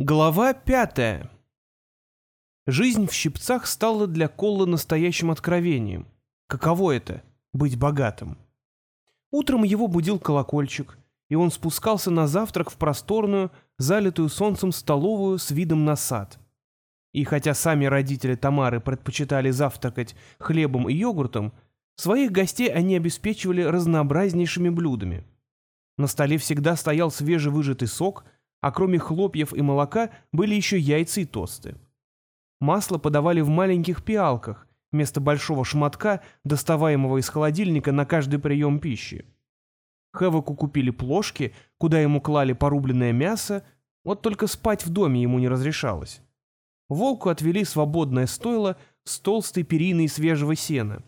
Глава пятая. Жизнь в щипцах стала для Колла настоящим откровением. Каково это — быть богатым? Утром его будил колокольчик, и он спускался на завтрак в просторную, залитую солнцем столовую с видом на сад. И хотя сами родители Тамары предпочитали завтракать хлебом и йогуртом, своих гостей они обеспечивали разнообразнейшими блюдами. На столе всегда стоял свежевыжатый сок — а кроме хлопьев и молока были еще яйца и тосты. Масло подавали в маленьких пиалках, вместо большого шматка, доставаемого из холодильника на каждый прием пищи. Хэвоку купили плошки, куда ему клали порубленное мясо, вот только спать в доме ему не разрешалось. Волку отвели свободное стойло с толстой периной свежего сена,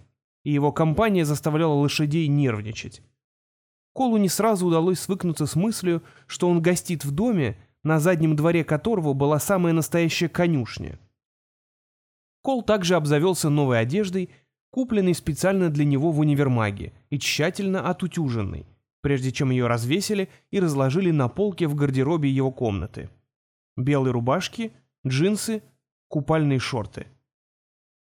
и его компания заставляла лошадей нервничать. Колу не сразу удалось свыкнуться с мыслью, что он гостит в доме, на заднем дворе которого была самая настоящая конюшня. Кол также обзавелся новой одеждой, купленной специально для него в универмаге и тщательно отутюженной, прежде чем ее развесили и разложили на полке в гардеробе его комнаты. Белые рубашки, джинсы, купальные шорты.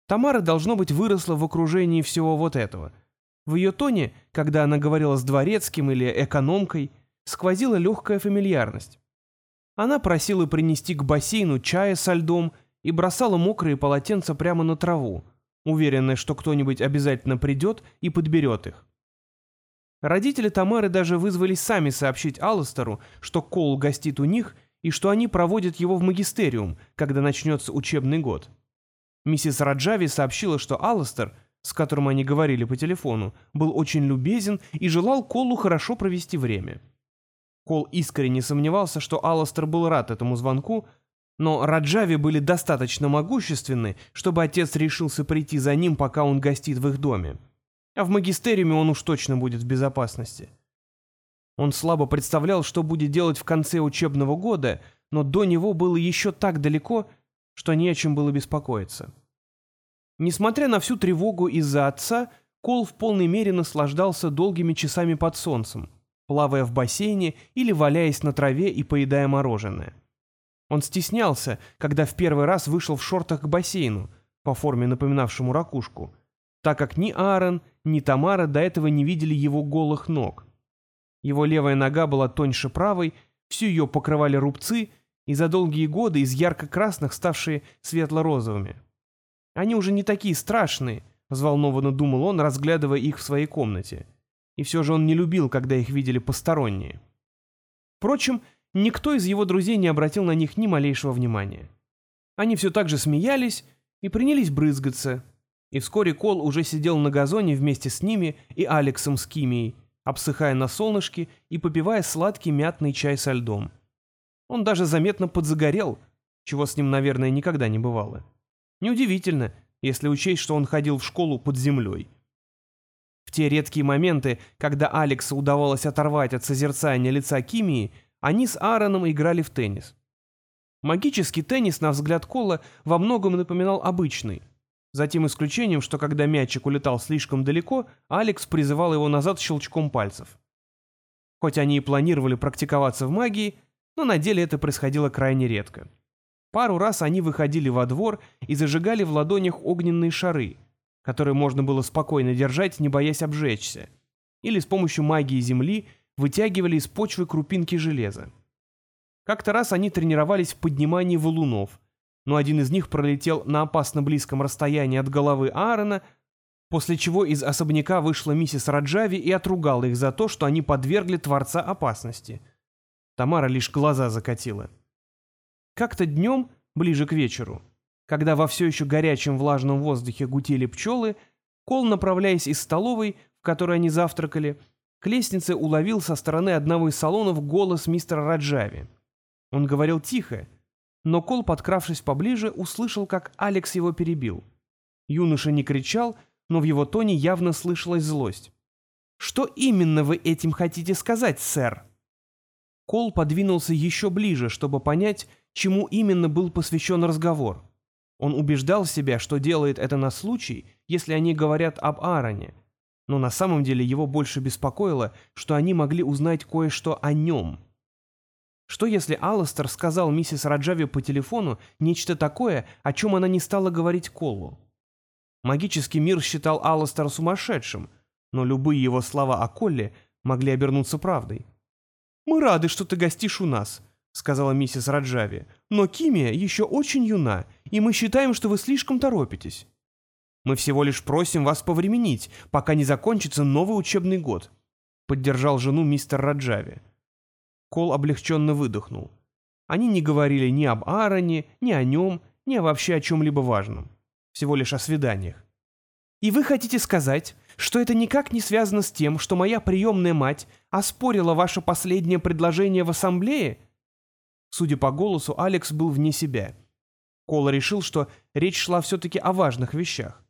Тамара, должно быть, выросла в окружении всего вот этого — в ее тоне, когда она говорила с дворецким или экономкой, сквозила легкая фамильярность. Она просила принести к бассейну чая со льдом и бросала мокрые полотенца прямо на траву, уверенная, что кто-нибудь обязательно придет и подберет их. Родители Тамары даже вызвались сами сообщить Алластеру, что Кол гостит у них и что они проводят его в магистериум, когда начнется учебный год. Миссис Раджави сообщила, что Алластер — с которым они говорили по телефону, был очень любезен и желал Колу хорошо провести время. Кол искренне сомневался, что Алластер был рад этому звонку, но Раджави были достаточно могущественны, чтобы отец решился прийти за ним, пока он гостит в их доме. А в магистериуме он уж точно будет в безопасности. Он слабо представлял, что будет делать в конце учебного года, но до него было еще так далеко, что не о чем было беспокоиться. Несмотря на всю тревогу из-за отца, Кол в полной мере наслаждался долгими часами под солнцем, плавая в бассейне или валяясь на траве и поедая мороженое. Он стеснялся, когда в первый раз вышел в шортах к бассейну, по форме напоминавшему ракушку, так как ни Аарон, ни Тамара до этого не видели его голых ног. Его левая нога была тоньше правой, всю ее покрывали рубцы, и за долгие годы из ярко-красных ставшие светло-розовыми. Они уже не такие страшные, взволнованно думал он, разглядывая их в своей комнате. И все же он не любил, когда их видели посторонние. Впрочем, никто из его друзей не обратил на них ни малейшего внимания. Они все так же смеялись и принялись брызгаться. И вскоре Кол уже сидел на газоне вместе с ними и Алексом с Кимией, обсыхая на солнышке и попивая сладкий мятный чай со льдом. Он даже заметно подзагорел, чего с ним, наверное, никогда не бывало. Неудивительно, если учесть, что он ходил в школу под землей. В те редкие моменты, когда Алексу удавалось оторвать от созерцания лица Кимии, они с Аароном играли в теннис. Магический теннис, на взгляд Кола, во многом напоминал обычный. За тем исключением, что когда мячик улетал слишком далеко, Алекс призывал его назад щелчком пальцев. Хоть они и планировали практиковаться в магии, но на деле это происходило крайне редко. Пару раз они выходили во двор и зажигали в ладонях огненные шары, которые можно было спокойно держать, не боясь обжечься, или с помощью магии земли вытягивали из почвы крупинки железа. Как-то раз они тренировались в поднимании валунов, но один из них пролетел на опасно близком расстоянии от головы Аарона, после чего из особняка вышла миссис Раджави и отругала их за то, что они подвергли Творца опасности. Тамара лишь глаза закатила. Как-то днем, ближе к вечеру, когда во все еще горячем влажном воздухе гутели пчелы, Кол, направляясь из столовой, в которой они завтракали, к лестнице уловил со стороны одного из салонов голос мистера Раджави. Он говорил тихо, но Кол, подкравшись поближе, услышал, как Алекс его перебил. Юноша не кричал, но в его тоне явно слышалась злость. «Что именно вы этим хотите сказать, сэр?» Кол подвинулся еще ближе, чтобы понять, чему именно был посвящен разговор. Он убеждал себя, что делает это на случай, если они говорят об Аароне, но на самом деле его больше беспокоило, что они могли узнать кое-что о нем. Что если Алластер сказал миссис Раджави по телефону нечто такое, о чем она не стала говорить Колу? Магический мир считал Алластера сумасшедшим, но любые его слова о Колле могли обернуться правдой. «Мы рады, что ты гостишь у нас», — сказала миссис Раджави, «но Кимия еще очень юна, и мы считаем, что вы слишком торопитесь. Мы всего лишь просим вас повременить, пока не закончится новый учебный год», — поддержал жену мистер Раджави. Кол облегченно выдохнул. Они не говорили ни об Аароне, ни о нем, ни вообще о чем-либо важном. Всего лишь о свиданиях. «И вы хотите сказать, что это никак не связано с тем, что моя приемная мать оспорила ваше последнее предложение в ассамблее?» Судя по голосу, Алекс был вне себя. Кола решил, что речь шла все-таки о важных вещах.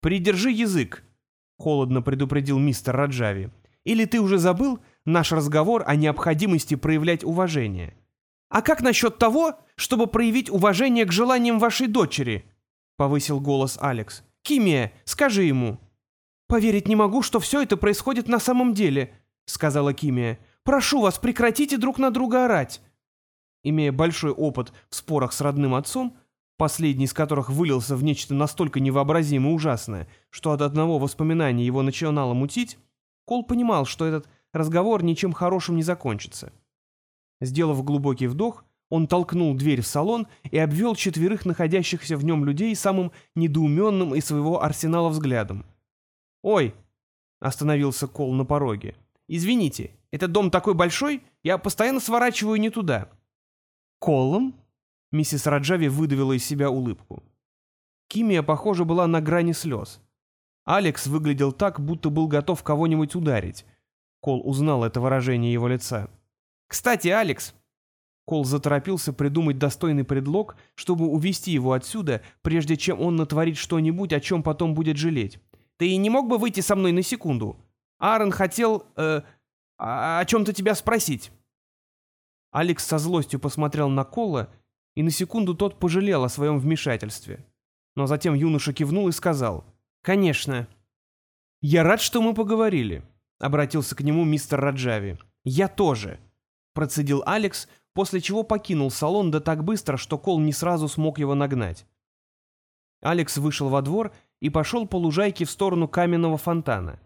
«Придержи язык», — холодно предупредил мистер Раджави. «Или ты уже забыл, наш разговор о необходимости проявлять уважение. «А как насчет того, чтобы проявить уважение к желаниям вашей дочери?» — повысил голос Алекс. «Кимия, скажи ему». «Поверить не могу, что все это происходит на самом деле», — сказала Кимия. «Прошу вас, прекратите друг на друга орать». Имея большой опыт в спорах с родным отцом, последний из которых вылился в нечто настолько невообразимо ужасное, что от одного воспоминания его начинало мутить, Кол понимал, что этот разговор ничем хорошим не закончится. Сделав глубокий вдох, он толкнул дверь в салон и обвел четверых находящихся в нем людей самым недоуменным из своего арсенала взглядом. «Ой!» — остановился Кол на пороге. «Извините, этот дом такой большой, я постоянно сворачиваю не туда». «Колом?» — миссис Раджави выдавила из себя улыбку. Кимия, похоже, была на грани слез. Алекс выглядел так, будто был готов кого-нибудь ударить, Кол узнал это выражение его лица. «Кстати, Алекс!» Кол заторопился придумать достойный предлог, чтобы увести его отсюда, прежде чем он натворит что-нибудь, о чем потом будет жалеть. «Ты не мог бы выйти со мной на секунду? Аарон хотел... Э, о чем-то тебя спросить». Алекс со злостью посмотрел на Кола, и на секунду тот пожалел о своем вмешательстве. Но затем юноша кивнул и сказал, «Конечно. Я рад, что мы поговорили. — обратился к нему мистер Раджави. «Я тоже», — процедил Алекс, после чего покинул салон да так быстро, что Кол не сразу смог его нагнать. Алекс вышел во двор и пошел по лужайке в сторону каменного фонтана.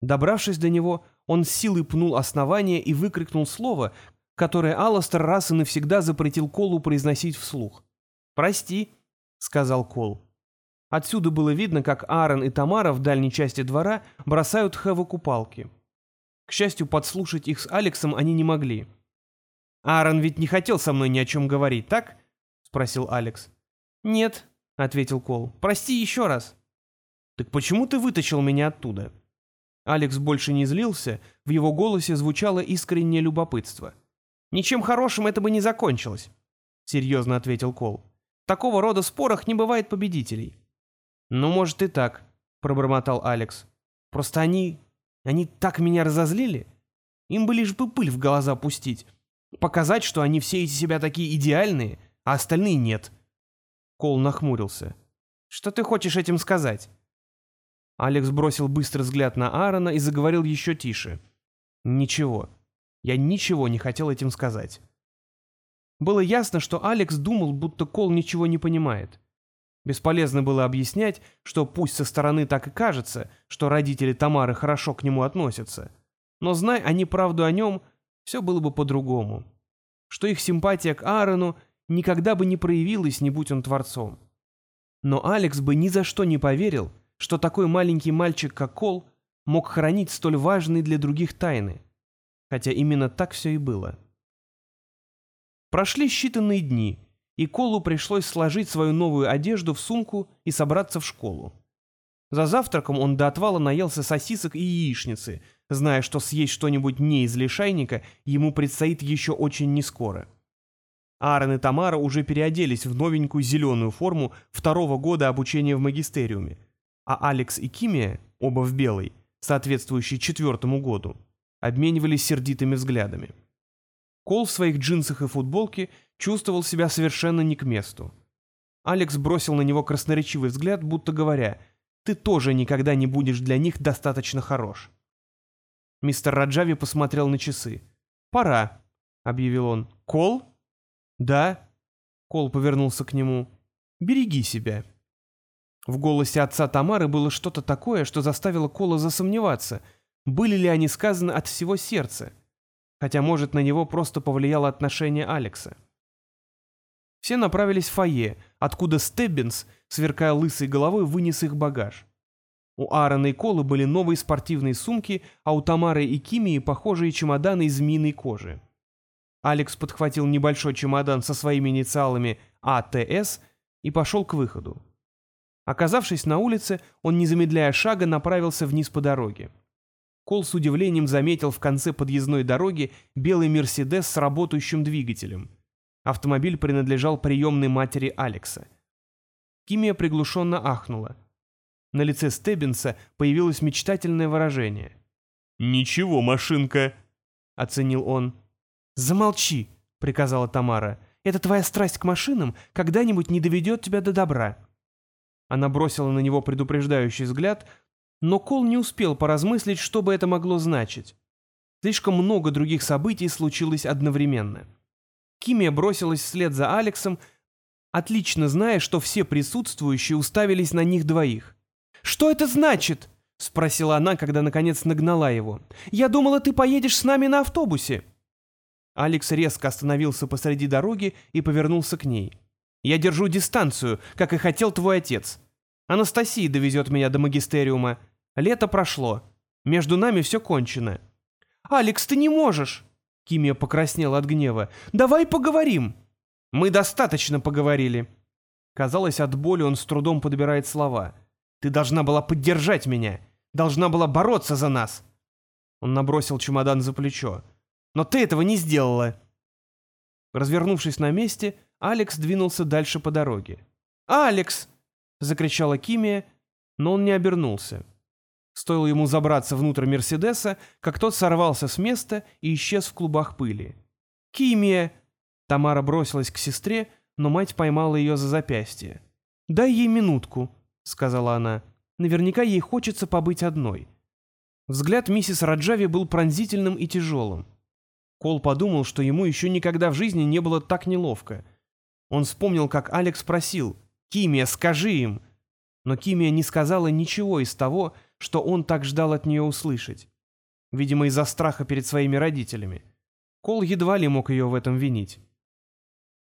Добравшись до него, он с силой пнул основание и выкрикнул слово, которое Алластер раз и навсегда запретил Колу произносить вслух. «Прости», — сказал Кол. Отсюда было видно, как Аарон и Тамара в дальней части двора бросают Хэву купалки. К счастью, подслушать их с Алексом они не могли. «Аарон ведь не хотел со мной ни о чем говорить, так?» — спросил Алекс. «Нет», — ответил Кол. «Прости еще раз». «Так почему ты вытащил меня оттуда?» Алекс больше не злился, в его голосе звучало искреннее любопытство. «Ничем хорошим это бы не закончилось», — серьезно ответил Кол. «В такого рода спорах не бывает победителей. «Ну, может, и так», — пробормотал Алекс. «Просто они... они так меня разозлили. Им бы лишь бы пыль в глаза пустить. Показать, что они все из себя такие идеальные, а остальные нет». Кол нахмурился. «Что ты хочешь этим сказать?» Алекс бросил быстрый взгляд на Аарона и заговорил еще тише. «Ничего. Я ничего не хотел этим сказать». Было ясно, что Алекс думал, будто Кол ничего не понимает. Бесполезно было объяснять, что пусть со стороны так и кажется, что родители Тамары хорошо к нему относятся, но зная они правду о нем, все было бы по-другому. Что их симпатия к Аарону никогда бы не проявилась, не будь он творцом. Но Алекс бы ни за что не поверил, что такой маленький мальчик, как Кол, мог хранить столь важные для других тайны. Хотя именно так все и было. Прошли считанные дни, и Колу пришлось сложить свою новую одежду в сумку и собраться в школу. За завтраком он до отвала наелся сосисок и яичницы, зная, что съесть что-нибудь не из лишайника ему предстоит еще очень нескоро. Аарон и Тамара уже переоделись в новенькую зеленую форму второго года обучения в магистериуме, а Алекс и Кимия, оба в белой, соответствующей четвертому году, обменивались сердитыми взглядами. Кол в своих джинсах и футболке чувствовал себя совершенно не к месту. Алекс бросил на него красноречивый взгляд, будто говоря, «Ты тоже никогда не будешь для них достаточно хорош». Мистер Раджави посмотрел на часы. «Пора», — объявил он. «Кол?» «Да». Кол повернулся к нему. «Береги себя». В голосе отца Тамары было что-то такое, что заставило Кола засомневаться, были ли они сказаны от всего сердца, хотя, может, на него просто повлияло отношение Алекса. Все направились в фойе, откуда Стеббинс, сверкая лысой головой, вынес их багаж. У Аарона и Колы были новые спортивные сумки, а у Тамары и Кимии похожие чемоданы из змеиной кожи. Алекс подхватил небольшой чемодан со своими инициалами АТС и пошел к выходу. Оказавшись на улице, он, не замедляя шага, направился вниз по дороге. Кол с удивлением заметил в конце подъездной дороги белый «Мерседес» с работающим двигателем. Автомобиль принадлежал приемной матери Алекса. Кимия приглушенно ахнула. На лице Стеббинса появилось мечтательное выражение. «Ничего, машинка», — оценил он. «Замолчи», — приказала Тамара. «Это твоя страсть к машинам когда-нибудь не доведет тебя до добра». Она бросила на него предупреждающий взгляд, но Кол не успел поразмыслить, что бы это могло значить. Слишком много других событий случилось одновременно. Кимия бросилась вслед за Алексом, отлично зная, что все присутствующие уставились на них двоих. «Что это значит?» — спросила она, когда наконец нагнала его. «Я думала, ты поедешь с нами на автобусе». Алекс резко остановился посреди дороги и повернулся к ней. Я держу дистанцию, как и хотел твой отец. Анастасия довезет меня до магистериума. Лето прошло. Между нами все кончено». «Алекс, ты не можешь!» Кимия покраснела от гнева. «Давай поговорим!» «Мы достаточно поговорили». Казалось, от боли он с трудом подбирает слова. «Ты должна была поддержать меня. Должна была бороться за нас». Он набросил чемодан за плечо. «Но ты этого не сделала». Развернувшись на месте, Алекс двинулся дальше по дороге. «Алекс!» — закричала Кимия, но он не обернулся. Стоило ему забраться внутрь Мерседеса, как тот сорвался с места и исчез в клубах пыли. «Кимия!» Тамара бросилась к сестре, но мать поймала ее за запястье. «Дай ей минутку», — сказала она. «Наверняка ей хочется побыть одной». Взгляд миссис Раджави был пронзительным и тяжелым. Кол подумал, что ему еще никогда в жизни не было так неловко — он вспомнил, как Алекс просил «Кимия, скажи им!» Но Кимия не сказала ничего из того, что он так ждал от нее услышать. Видимо, из-за страха перед своими родителями. Кол едва ли мог ее в этом винить.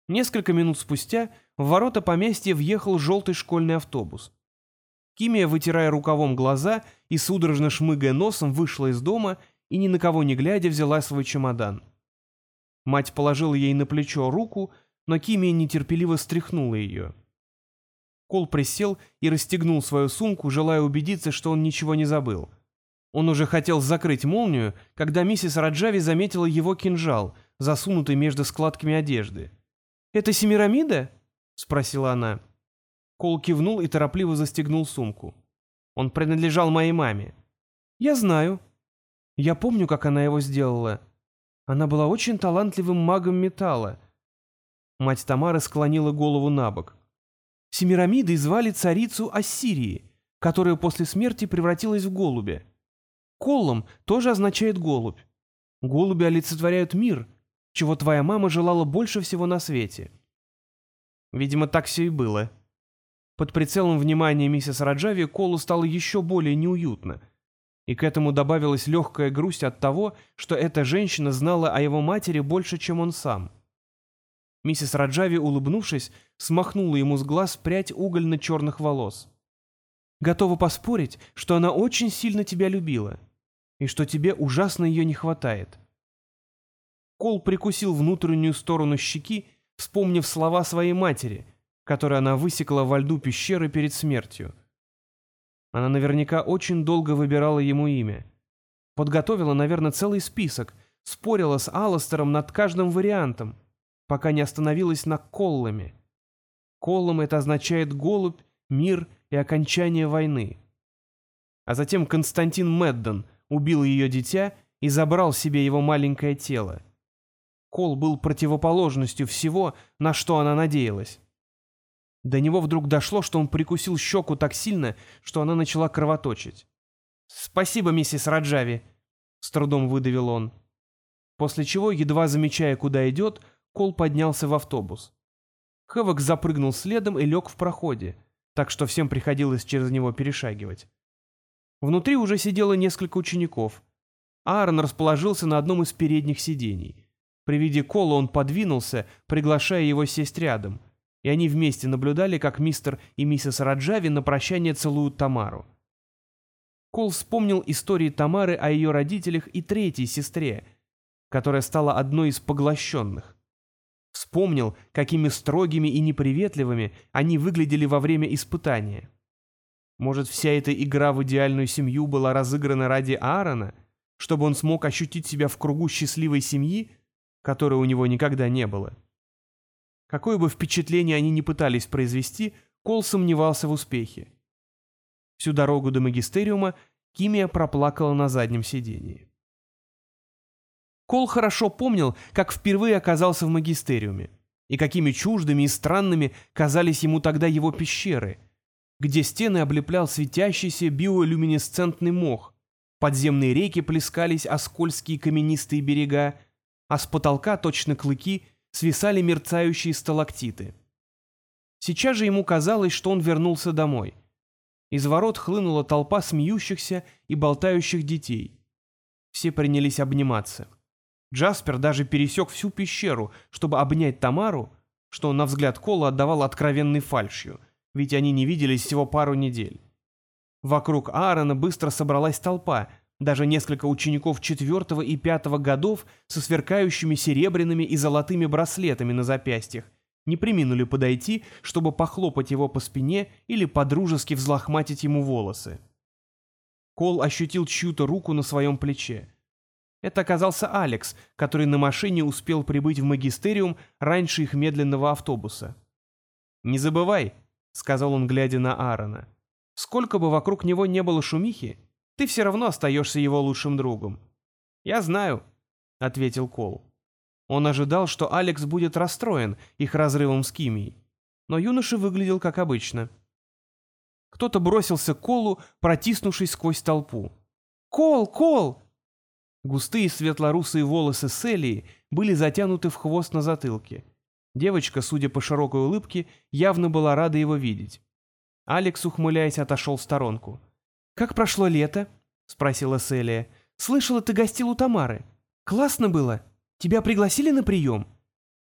Несколько минут спустя в ворота поместья въехал желтый школьный автобус. Кимия, вытирая рукавом глаза и судорожно шмыгая носом, вышла из дома и, ни на кого не глядя, взяла свой чемодан. Мать положила ей на плечо руку, но Кимия нетерпеливо стряхнула ее. Кол присел и расстегнул свою сумку, желая убедиться, что он ничего не забыл. Он уже хотел закрыть молнию, когда миссис Раджави заметила его кинжал, засунутый между складками одежды. «Это Семирамида?» — спросила она. Кол кивнул и торопливо застегнул сумку. «Он принадлежал моей маме». «Я знаю. Я помню, как она его сделала. Она была очень талантливым магом металла. Мать Тамары склонила голову на бок. Семирамидой звали царицу Ассирии, которая после смерти превратилась в голубя. Коллом тоже означает голубь. Голуби олицетворяют мир, чего твоя мама желала больше всего на свете. Видимо, так все и было. Под прицелом внимания миссис Раджави Колу стало еще более неуютно. И к этому добавилась легкая грусть от того, что эта женщина знала о его матери больше, чем он сам. Миссис Раджави, улыбнувшись, смахнула ему с глаз прядь угольно-черных волос. «Готова поспорить, что она очень сильно тебя любила, и что тебе ужасно ее не хватает». Кол прикусил внутреннюю сторону щеки, вспомнив слова своей матери, которые она высекла во льду пещеры перед смертью. Она наверняка очень долго выбирала ему имя. Подготовила, наверное, целый список, спорила с Алластером над каждым вариантом — пока не остановилась на коллами. Коллом это означает голубь, мир и окончание войны. А затем Константин Меддон убил ее дитя и забрал себе его маленькое тело. Кол был противоположностью всего, на что она надеялась. До него вдруг дошло, что он прикусил щеку так сильно, что она начала кровоточить. «Спасибо, миссис Раджави», — с трудом выдавил он. после чего, едва замечая, куда идет, Кол поднялся в автобус. Хэвок запрыгнул следом и лег в проходе, так что всем приходилось через него перешагивать. Внутри уже сидело несколько учеников. Аарон расположился на одном из передних сидений. При виде Кола он подвинулся, приглашая его сесть рядом, и они вместе наблюдали, как мистер и миссис Раджави на прощание целуют Тамару. Кол вспомнил истории Тамары о ее родителях и третьей сестре, которая стала одной из поглощенных. Вспомнил, какими строгими и неприветливыми они выглядели во время испытания. Может, вся эта игра в идеальную семью была разыграна ради Аарона, чтобы он смог ощутить себя в кругу счастливой семьи, которой у него никогда не было. Какое бы впечатление они ни пытались произвести, Кол сомневался в успехе. Всю дорогу до магистериума Кимия проплакала на заднем сидении. Кол хорошо помнил, как впервые оказался в магистериуме, и какими чуждыми и странными казались ему тогда его пещеры, где стены облеплял светящийся биолюминесцентный мох, подземные реки плескались о скользкие каменистые берега, а с потолка, точно клыки, свисали мерцающие сталактиты. Сейчас же ему казалось, что он вернулся домой. Из ворот хлынула толпа смеющихся и болтающих детей. Все принялись обниматься. Джаспер даже пересек всю пещеру, чтобы обнять Тамару, что, на взгляд Кола, отдавал откровенной фальшью, ведь они не виделись всего пару недель. Вокруг Аарона быстро собралась толпа, даже несколько учеников четвертого и пятого годов со сверкающими серебряными и золотыми браслетами на запястьях не приминули подойти, чтобы похлопать его по спине или подружески взлохматить ему волосы. Кол ощутил чью-то руку на своем плече. Это оказался Алекс, который на машине успел прибыть в магистериум раньше их медленного автобуса. «Не забывай», — сказал он, глядя на Аарона, — «сколько бы вокруг него не было шумихи, ты все равно остаешься его лучшим другом». «Я знаю», — ответил Кол. Он ожидал, что Алекс будет расстроен их разрывом с Кимией, но юноша выглядел как обычно. Кто-то бросился к Колу, протиснувшись сквозь толпу. «Кол! Кол!» Густые светлорусые волосы Селии были затянуты в хвост на затылке. Девочка, судя по широкой улыбке, явно была рада его видеть. Алекс, ухмыляясь, отошел в сторонку. «Как прошло лето?» — спросила Селия. «Слышала, ты гостил у Тамары. Классно было. Тебя пригласили на прием?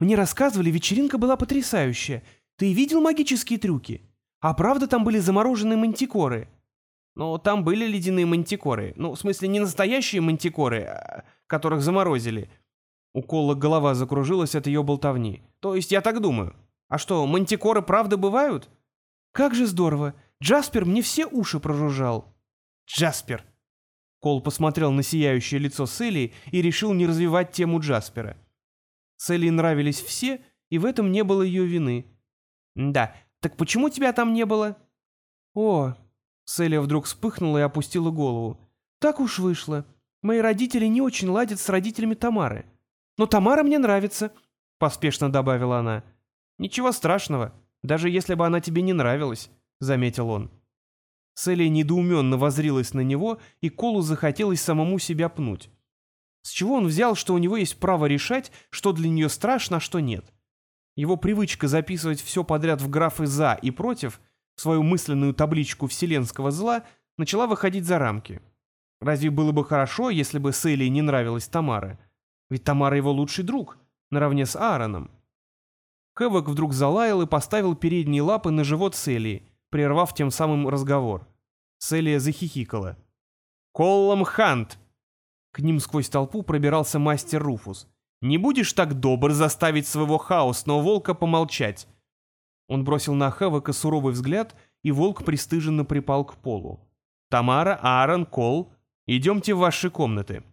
Мне рассказывали, вечеринка была потрясающая. Ты видел магические трюки? А правда там были замороженные мантикоры?» Но там были ледяные мантикоры. Ну, в смысле, не настоящие мантикоры, а, которых заморозили. У Колла голова закружилась от ее болтовни. То есть я так думаю. А что, мантикоры правда бывают? Как же здорово. Джаспер мне все уши прожужжал. Джаспер. Кол посмотрел на сияющее лицо Селли и решил не развивать тему Джаспера. Селли нравились все, и в этом не было ее вины. «Да, так почему тебя там не было?» «О, Селия вдруг вспыхнула и опустила голову. «Так уж вышло. Мои родители не очень ладят с родителями Тамары. Но Тамара мне нравится», — поспешно добавила она. «Ничего страшного, даже если бы она тебе не нравилась», — заметил он. Селия недоуменно возрилась на него, и Колу захотелось самому себя пнуть. С чего он взял, что у него есть право решать, что для нее страшно, а что нет? Его привычка записывать все подряд в графы «за» и «против» свою мысленную табличку вселенского зла, начала выходить за рамки. Разве было бы хорошо, если бы Селии не нравилась Тамара? Ведь Тамара его лучший друг, наравне с Аароном. Хэвок вдруг залаял и поставил передние лапы на живот Селии, прервав тем самым разговор. Селия захихикала. «Коллам Хант!» К ним сквозь толпу пробирался мастер Руфус. «Не будешь так добр заставить своего хаосного волка помолчать? Он бросил на Хэвока суровый взгляд, и волк пристыженно припал к полу. «Тамара, Аарон, Кол, идемте в ваши комнаты».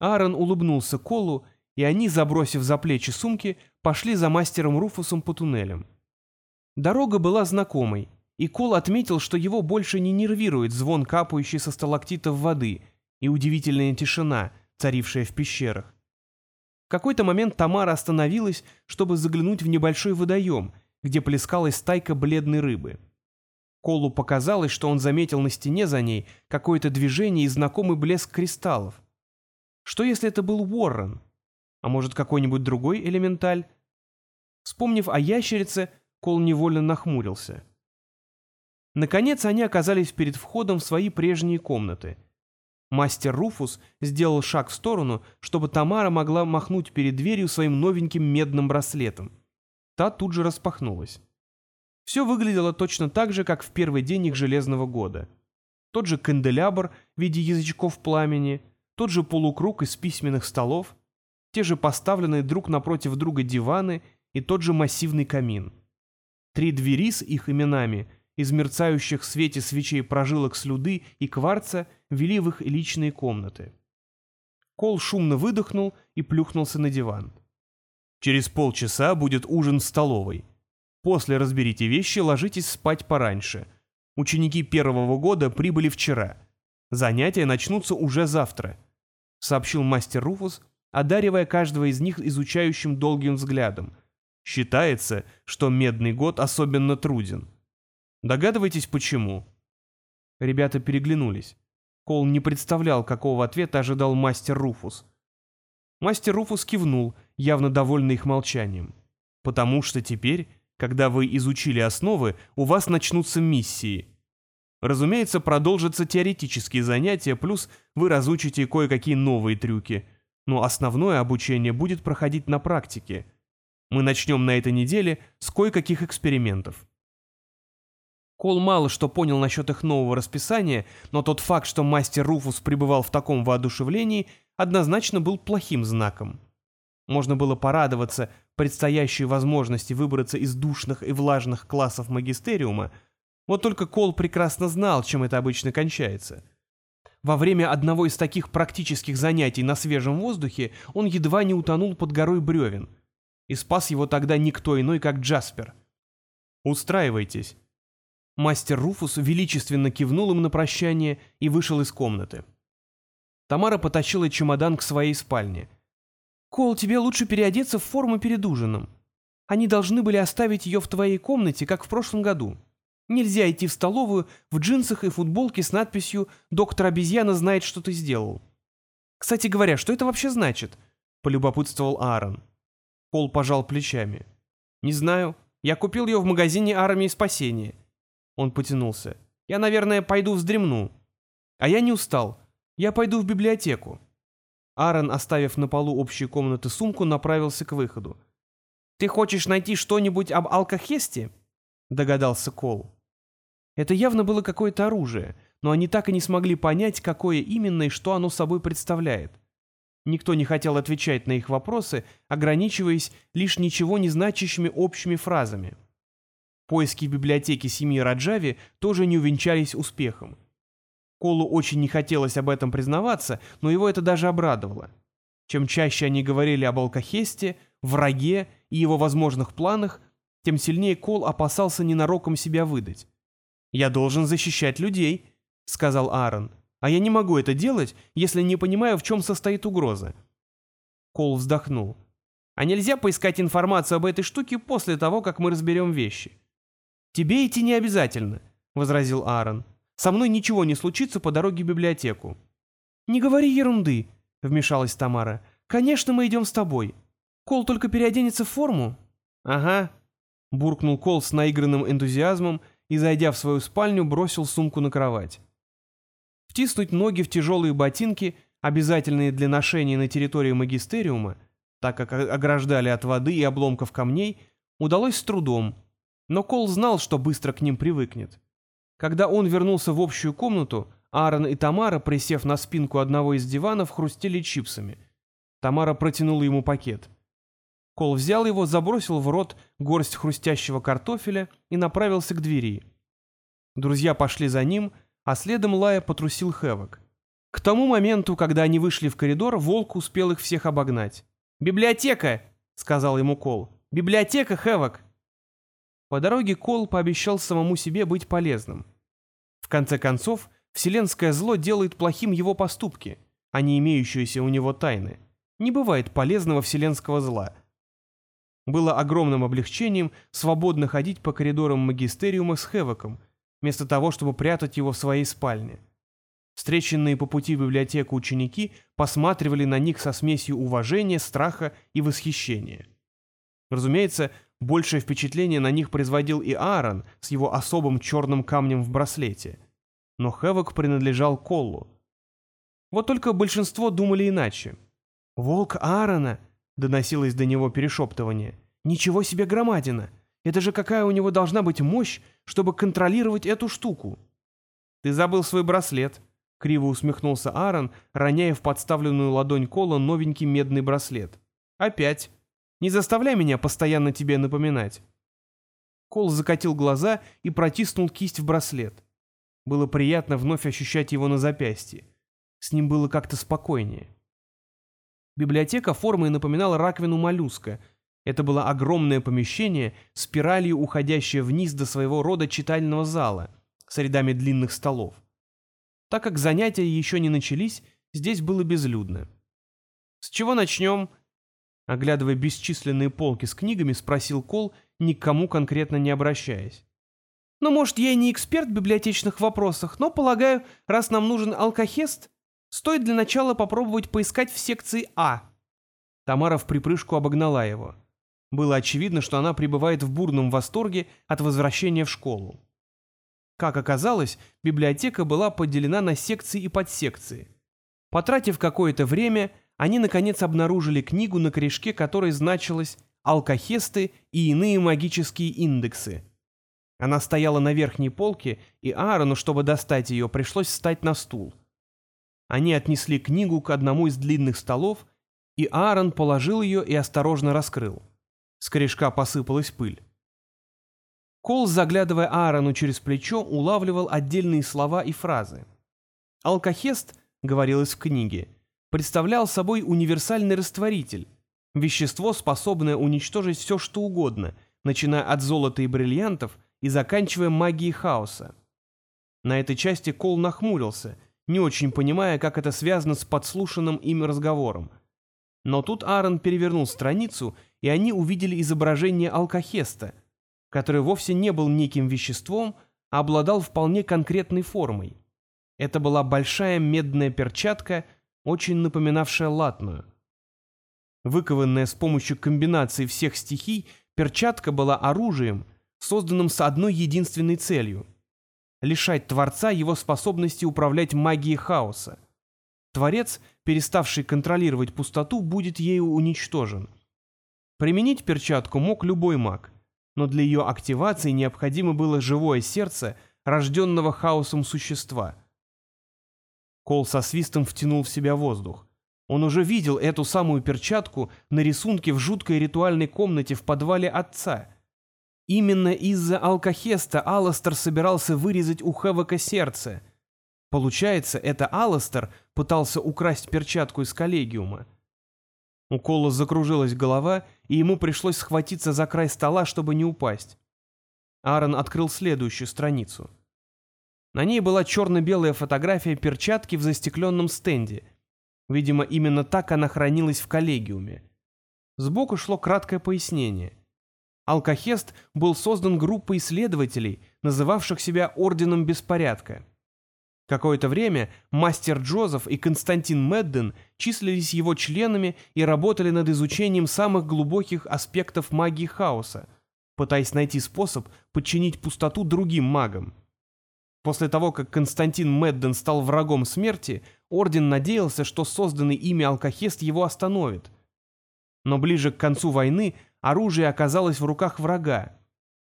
Аарон улыбнулся Колу, и они, забросив за плечи сумки, пошли за мастером Руфусом по туннелям. Дорога была знакомой, и Кол отметил, что его больше не нервирует звон капающей со сталактитов воды и удивительная тишина, царившая в пещерах. В какой-то момент Тамара остановилась, чтобы заглянуть в небольшой водоем, где плескалась стайка бледной рыбы. Колу показалось, что он заметил на стене за ней какое-то движение и знакомый блеск кристаллов. Что если это был Уоррен? А может, какой-нибудь другой элементаль? Вспомнив о ящерице, Кол невольно нахмурился. Наконец они оказались перед входом в свои прежние комнаты. Мастер Руфус сделал шаг в сторону, чтобы Тамара могла махнуть перед дверью своим новеньким медным браслетом. Та тут же распахнулась. Все выглядело точно так же, как в первый день их железного года. Тот же канделябр в виде язычков пламени, тот же полукруг из письменных столов, те же поставленные друг напротив друга диваны и тот же массивный камин. Три двери с их именами, из мерцающих в свете свечей прожилок слюды и кварца, вели в их личные комнаты. Кол шумно выдохнул и плюхнулся на диван. «Через полчаса будет ужин в столовой. После разберите вещи, ложитесь спать пораньше. Ученики первого года прибыли вчера. Занятия начнутся уже завтра», — сообщил мастер Руфус, одаривая каждого из них изучающим долгим взглядом, Считается, что медный год особенно труден. Догадываетесь, почему?» Ребята переглянулись. Кол не представлял, какого ответа ожидал мастер Руфус. Мастер Руфус кивнул, явно довольный их молчанием. «Потому что теперь, когда вы изучили основы, у вас начнутся миссии. Разумеется, продолжатся теоретические занятия, плюс вы разучите кое-какие новые трюки, но основное обучение будет проходить на практике — мы начнем на этой неделе с кое-каких экспериментов. Кол мало что понял насчет их нового расписания, но тот факт, что мастер Руфус пребывал в таком воодушевлении, однозначно был плохим знаком. Можно было порадоваться предстоящей возможности выбраться из душных и влажных классов магистериума, вот только Кол прекрасно знал, чем это обычно кончается. Во время одного из таких практических занятий на свежем воздухе он едва не утонул под горой бревен — и спас его тогда никто иной, как Джаспер. «Устраивайтесь». Мастер Руфус величественно кивнул им на прощание и вышел из комнаты. Тамара потащила чемодан к своей спальне. «Кол, тебе лучше переодеться в форму перед ужином. Они должны были оставить ее в твоей комнате, как в прошлом году. Нельзя идти в столовую в джинсах и футболке с надписью «Доктор обезьяна знает, что ты сделал». «Кстати говоря, что это вообще значит?» — полюбопытствовал Аарон. Кол пожал плечами. «Не знаю. Я купил ее в магазине армии спасения». Он потянулся. «Я, наверное, пойду вздремну». «А я не устал. Я пойду в библиотеку». Аарон, оставив на полу общей комнаты сумку, направился к выходу. «Ты хочешь найти что-нибудь об алкохесте?» — догадался Кол. Это явно было какое-то оружие, но они так и не смогли понять, какое именно и что оно собой представляет. Никто не хотел отвечать на их вопросы, ограничиваясь лишь ничего не значащими общими фразами. Поиски в библиотеке семьи Раджави тоже не увенчались успехом. Колу очень не хотелось об этом признаваться, но его это даже обрадовало. Чем чаще они говорили об алкохесте, враге и его возможных планах, тем сильнее Кол опасался ненароком себя выдать. «Я должен защищать людей», — сказал Аарон. А я не могу это делать, если не понимаю, в чем состоит угроза. Кол вздохнул. А нельзя поискать информацию об этой штуке после того, как мы разберем вещи? Тебе идти не обязательно, возразил Аарон. Со мной ничего не случится по дороге в библиотеку. Не говори ерунды, вмешалась Тамара. Конечно, мы идем с тобой. Кол только переоденется в форму. Ага, буркнул Кол с наигранным энтузиазмом и, зайдя в свою спальню, бросил сумку на кровать. Втиснуть ноги в тяжелые ботинки, обязательные для ношения на территории магистериума, так как ограждали от воды и обломков камней, удалось с трудом, но Кол знал, что быстро к ним привыкнет. Когда он вернулся в общую комнату, Аарон и Тамара, присев на спинку одного из диванов, хрустели чипсами. Тамара протянула ему пакет. Кол взял его, забросил в рот горсть хрустящего картофеля и направился к двери. Друзья пошли за ним — а следом Лая потрусил Хэвок. К тому моменту, когда они вышли в коридор, волк успел их всех обогнать. «Библиотека!» — сказал ему Кол. «Библиотека, Хэвок!» По дороге Кол пообещал самому себе быть полезным. В конце концов, вселенское зло делает плохим его поступки, а не имеющиеся у него тайны. Не бывает полезного вселенского зла. Было огромным облегчением свободно ходить по коридорам магистериума с Хэвоком, вместо того, чтобы прятать его в своей спальне. Встреченные по пути в библиотеку ученики посматривали на них со смесью уважения, страха и восхищения. Разумеется, большее впечатление на них производил и Аарон с его особым черным камнем в браслете. Но Хэвок принадлежал Коллу. Вот только большинство думали иначе. «Волк Аарона!» — доносилось до него перешептывание. «Ничего себе громадина! Это же какая у него должна быть мощь, чтобы контролировать эту штуку!» «Ты забыл свой браслет», — криво усмехнулся Аарон, роняя в подставленную ладонь Кола новенький медный браслет. «Опять. Не заставляй меня постоянно тебе напоминать». Кол закатил глаза и протиснул кисть в браслет. Было приятно вновь ощущать его на запястье. С ним было как-то спокойнее. Библиотека формой напоминала раковину моллюска. Это было огромное помещение, спиралью уходящее вниз до своего рода читального зала, с рядами длинных столов. Так как занятия еще не начались, здесь было безлюдно. «С чего начнем?» Оглядывая бесчисленные полки с книгами, спросил Кол, никому конкретно не обращаясь. «Ну, может, я и не эксперт в библиотечных вопросах, но, полагаю, раз нам нужен алкохест, Стоит для начала попробовать поискать в секции А. Тамара в припрыжку обогнала его. Было очевидно, что она пребывает в бурном восторге от возвращения в школу. Как оказалось, библиотека была поделена на секции и подсекции. Потратив какое-то время, они наконец обнаружили книгу, на корешке которой значилось «Алкохесты и иные магические индексы». Она стояла на верхней полке, и Аарону, чтобы достать ее, пришлось встать на стул. Они отнесли книгу к одному из длинных столов, и Аарон положил ее и осторожно раскрыл. С корешка посыпалась пыль. Кол, заглядывая Аарону через плечо, улавливал отдельные слова и фразы. «Алкохест», — говорилось в книге, — представлял собой универсальный растворитель, вещество, способное уничтожить все, что угодно, начиная от золота и бриллиантов и заканчивая магией хаоса. На этой части Кол нахмурился — не очень понимая, как это связано с подслушанным им разговором. Но тут Аарон перевернул страницу, и они увидели изображение алкохеста, который вовсе не был неким веществом, а обладал вполне конкретной формой. Это была большая медная перчатка, очень напоминавшая латную. Выкованная с помощью комбинации всех стихий, перчатка была оружием, созданным с одной единственной целью — лишать Творца его способности управлять магией хаоса. Творец, переставший контролировать пустоту, будет ею уничтожен. Применить перчатку мог любой маг, но для ее активации необходимо было живое сердце рожденного хаосом существа. Кол со свистом втянул в себя воздух. Он уже видел эту самую перчатку на рисунке в жуткой ритуальной комнате в подвале отца — Именно из-за алкохеста Алластер собирался вырезать у Хэвока сердце. Получается, это Алластер пытался украсть перчатку из коллегиума. У Кола закружилась голова, и ему пришлось схватиться за край стола, чтобы не упасть. Аарон открыл следующую страницу. На ней была черно-белая фотография перчатки в застекленном стенде. Видимо, именно так она хранилась в коллегиуме. Сбоку шло краткое пояснение. Алкохест был создан группой исследователей, называвших себя Орденом Беспорядка. Какое-то время мастер Джозеф и Константин Медден числились его членами и работали над изучением самых глубоких аспектов магии хаоса, пытаясь найти способ подчинить пустоту другим магам. После того, как Константин Медден стал врагом смерти, Орден надеялся, что созданный ими алкохест его остановит. Но ближе к концу войны оружие оказалось в руках врага,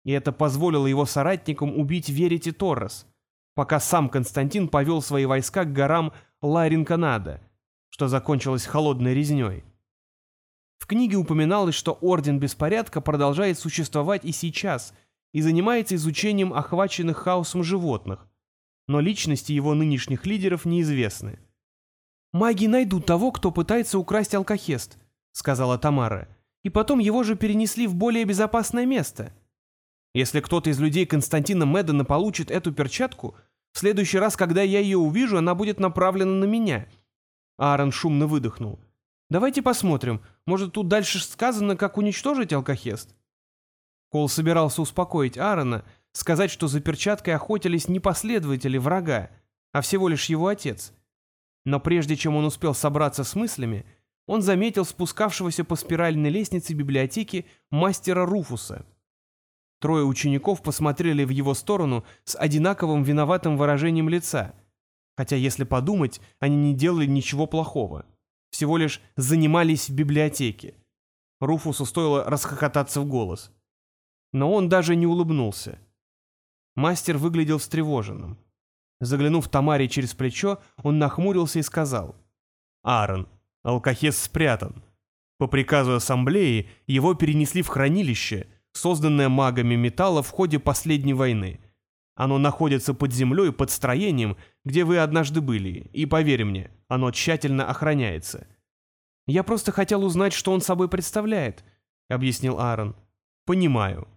и это позволило его соратникам убить Верити Торрес, пока сам Константин повел свои войска к горам Ларинканада, что закончилось холодной резней. В книге упоминалось, что Орден Беспорядка продолжает существовать и сейчас и занимается изучением охваченных хаосом животных, но личности его нынешних лидеров неизвестны. «Маги найдут того, кто пытается украсть алкохест», — сказала Тамара и потом его же перенесли в более безопасное место. Если кто-то из людей Константина Мэддена получит эту перчатку, в следующий раз, когда я ее увижу, она будет направлена на меня. Аарон шумно выдохнул. Давайте посмотрим, может, тут дальше сказано, как уничтожить алкохест? Кол собирался успокоить Аарона, сказать, что за перчаткой охотились не последователи врага, а всего лишь его отец. Но прежде чем он успел собраться с мыслями, он заметил спускавшегося по спиральной лестнице библиотеки мастера Руфуса. Трое учеников посмотрели в его сторону с одинаковым виноватым выражением лица, хотя, если подумать, они не делали ничего плохого, всего лишь занимались в библиотеке. Руфусу стоило расхохотаться в голос. Но он даже не улыбнулся. Мастер выглядел встревоженным. Заглянув Тамаре через плечо, он нахмурился и сказал. «Аарон, Алкахес спрятан. По приказу ассамблеи его перенесли в хранилище, созданное магами металла в ходе последней войны. Оно находится под землей, под строением, где вы однажды были, и, поверь мне, оно тщательно охраняется. «Я просто хотел узнать, что он собой представляет», — объяснил Аарон. «Понимаю».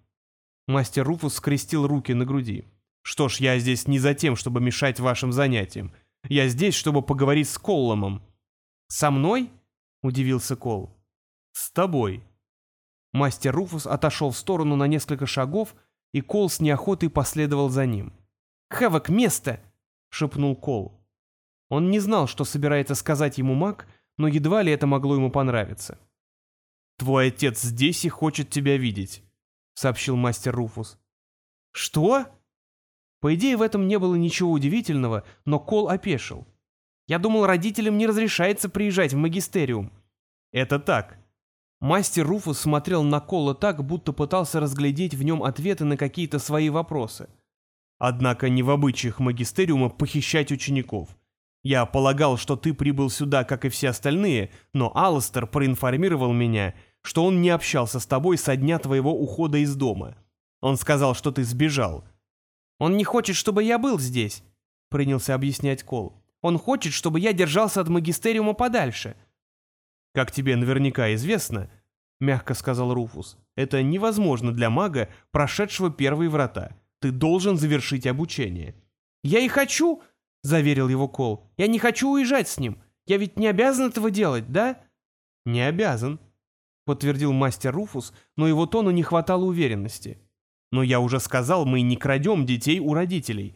Мастер Руфус скрестил руки на груди. «Что ж, я здесь не за тем, чтобы мешать вашим занятиям. Я здесь, чтобы поговорить с Колломом. «Со мной?» — удивился Кол. «С тобой». Мастер Руфус отошел в сторону на несколько шагов, и Кол с неохотой последовал за ним. «Хэвок, место!» — шепнул Кол. Он не знал, что собирается сказать ему маг, но едва ли это могло ему понравиться. «Твой отец здесь и хочет тебя видеть», — сообщил мастер Руфус. «Что?» По идее, в этом не было ничего удивительного, но Кол опешил. Я думал, родителям не разрешается приезжать в магистериум». «Это так». Мастер Руфус смотрел на Кола так, будто пытался разглядеть в нем ответы на какие-то свои вопросы. «Однако не в обычаях магистериума похищать учеников. Я полагал, что ты прибыл сюда, как и все остальные, но Алластер проинформировал меня, что он не общался с тобой со дня твоего ухода из дома. Он сказал, что ты сбежал». «Он не хочет, чтобы я был здесь», — принялся объяснять Кол. Он хочет, чтобы я держался от магистериума подальше». «Как тебе наверняка известно», — мягко сказал Руфус, «это невозможно для мага, прошедшего первые врата. Ты должен завершить обучение». «Я и хочу», — заверил его Кол. «Я не хочу уезжать с ним. Я ведь не обязан этого делать, да?» «Не обязан», — подтвердил мастер Руфус, но его тону не хватало уверенности. «Но я уже сказал, мы не крадем детей у родителей.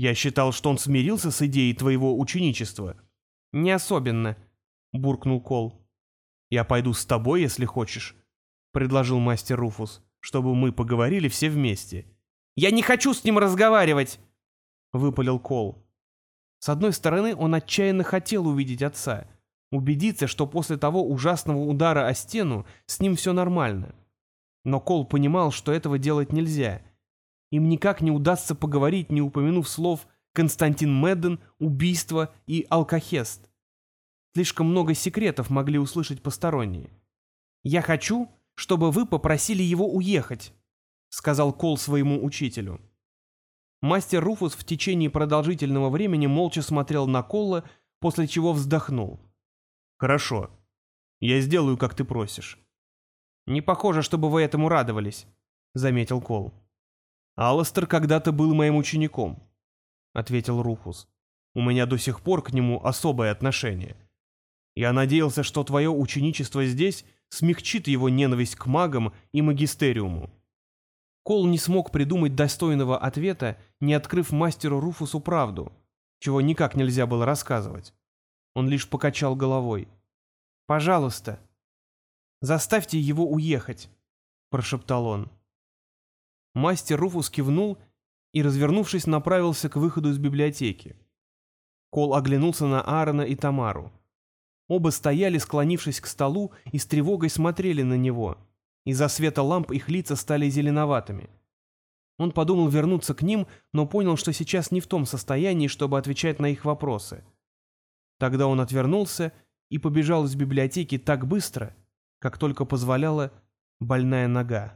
Я считал, что он смирился с идеей твоего ученичества. Не особенно, буркнул Кол. Я пойду с тобой, если хочешь, предложил мастер Руфус, чтобы мы поговорили все вместе. Я не хочу с ним разговаривать, выпалил Кол. С одной стороны, он отчаянно хотел увидеть отца, убедиться, что после того ужасного удара о стену с ним все нормально. Но Кол понимал, что этого делать нельзя, им никак не удастся поговорить, не упомянув слов Константин Медден, убийство и алкохест. Слишком много секретов могли услышать посторонние. «Я хочу, чтобы вы попросили его уехать», — сказал Кол своему учителю. Мастер Руфус в течение продолжительного времени молча смотрел на Колла, после чего вздохнул. «Хорошо. Я сделаю, как ты просишь». «Не похоже, чтобы вы этому радовались», — заметил Кол. «Алластер когда-то был моим учеником», — ответил Руфус. «У меня до сих пор к нему особое отношение. Я надеялся, что твое ученичество здесь смягчит его ненависть к магам и магистериуму». Кол не смог придумать достойного ответа, не открыв мастеру Руфусу правду, чего никак нельзя было рассказывать. Он лишь покачал головой. «Пожалуйста, заставьте его уехать», — прошептал он. Мастер Руфус кивнул и, развернувшись, направился к выходу из библиотеки. Кол оглянулся на Аарона и Тамару. Оба стояли, склонившись к столу, и с тревогой смотрели на него. Из-за света ламп их лица стали зеленоватыми. Он подумал вернуться к ним, но понял, что сейчас не в том состоянии, чтобы отвечать на их вопросы. Тогда он отвернулся и побежал из библиотеки так быстро, как только позволяла больная нога.